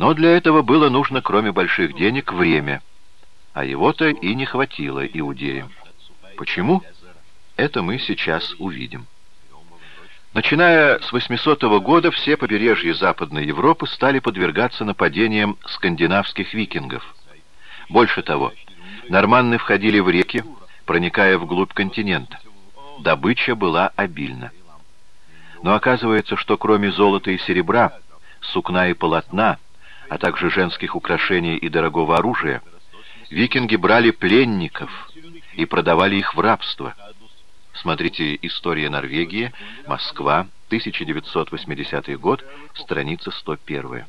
Но для этого было нужно, кроме больших денег, время, а его-то и не хватило иудеям. Почему? Это мы сейчас увидим. Начиная с 800 года все побережья Западной Европы стали подвергаться нападениям скандинавских викингов. Больше того, норманны входили в реки, проникая вглубь континента. Добыча была обильна. Но оказывается, что кроме золота и серебра, сукна и полотна, а также женских украшений и дорогого оружия, викинги брали пленников и продавали их в рабство – Смотрите «История Норвегии», Москва, 1980 год, страница 101.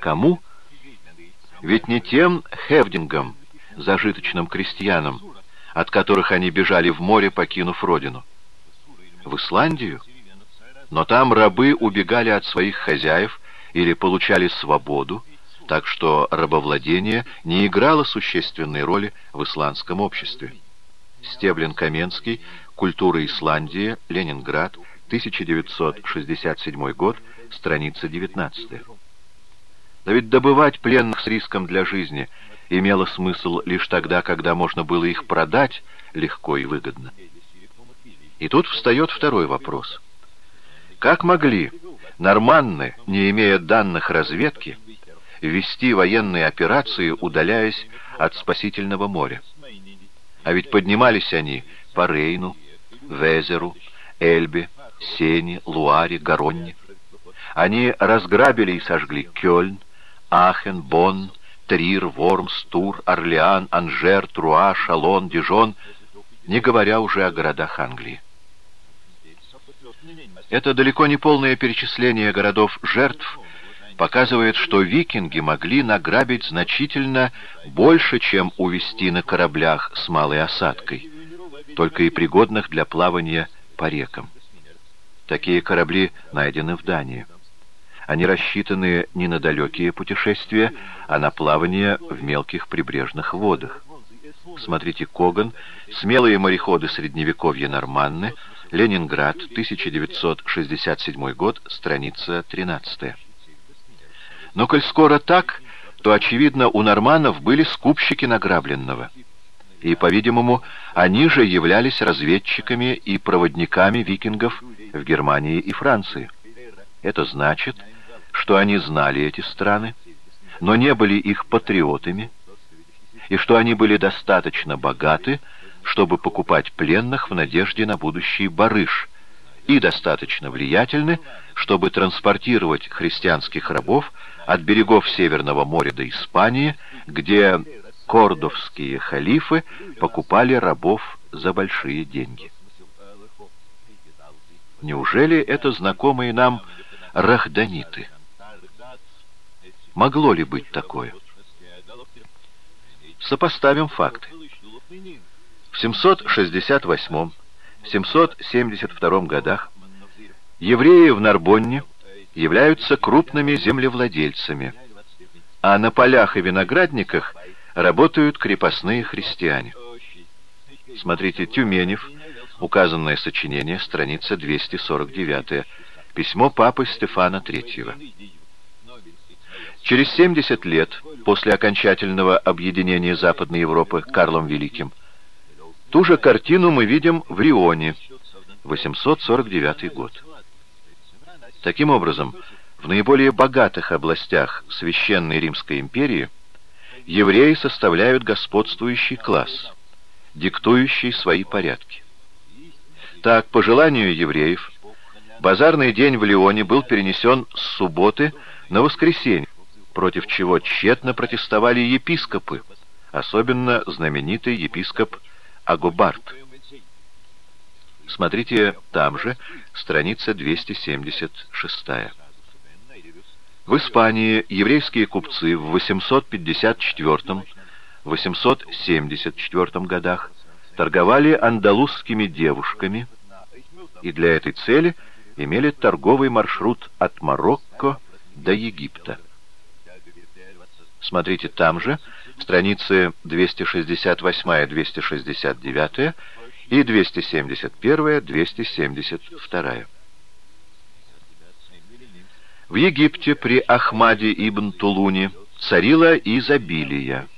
Кому? Ведь не тем хевдингам, зажиточным крестьянам, от которых они бежали в море, покинув родину. В Исландию? Но там рабы убегали от своих хозяев или получали свободу, так что рабовладение не играло существенной роли в исландском обществе. Стеблин-Каменский Культура Исландии, Ленинград, 1967 год, страница 19. Но ведь добывать пленных с риском для жизни имело смысл лишь тогда, когда можно было их продать легко и выгодно. И тут встает второй вопрос. Как могли норманны, не имея данных разведки, вести военные операции, удаляясь от спасительного моря? А ведь поднимались они по Рейну, Везеру, Эльбе, Сене, Луаре, Гаронне. Они разграбили и сожгли Кёльн, Ахен, Бонн, Трир, Вормс, Тур, Орлеан, Анжер, Труа, Шалон, Дижон, не говоря уже о городах Англии. Это далеко не полное перечисление городов-жертв показывает, что викинги могли награбить значительно больше, чем увезти на кораблях с малой осадкой только и пригодных для плавания по рекам. Такие корабли найдены в Дании. Они рассчитаны не на далекие путешествия, а на плавание в мелких прибрежных водах. Смотрите Коган, «Смелые мореходы Средневековья Норманны», Ленинград, 1967 год, страница 13. Но коль скоро так, то, очевидно, у норманнов были скупщики награбленного – и, по-видимому, они же являлись разведчиками и проводниками викингов в Германии и Франции. Это значит, что они знали эти страны, но не были их патриотами, и что они были достаточно богаты, чтобы покупать пленных в надежде на будущий барыш, и достаточно влиятельны, чтобы транспортировать христианских рабов от берегов Северного моря до Испании, где кордовские халифы покупали рабов за большие деньги. Неужели это знакомые нам рахданиты? Могло ли быть такое? Сопоставим факты. В 768-772 годах евреи в Нарбонне являются крупными землевладельцами, а на полях и виноградниках работают крепостные христиане. Смотрите Тюменев, указанное сочинение, страница 249, письмо папы Стефана III. Через 70 лет после окончательного объединения Западной Европы Карлом Великим ту же картину мы видим в Рионе, 849 год. Таким образом, в наиболее богатых областях Священной Римской империи евреи составляют господствующий класс, диктующий свои порядки. Так, по желанию евреев, базарный день в Лионе был перенесен с субботы на воскресенье, против чего тщетно протестовали епископы, особенно знаменитый епископ Агобарт. Смотрите там же, страница 276. В Испании еврейские купцы в 854-874 годах торговали андалузскими девушками и для этой цели имели торговый маршрут от Марокко до Египта. Смотрите там же страницы 268-269 и 271-272. В Египте при Ахмаде ибн Тулуне царило изобилие.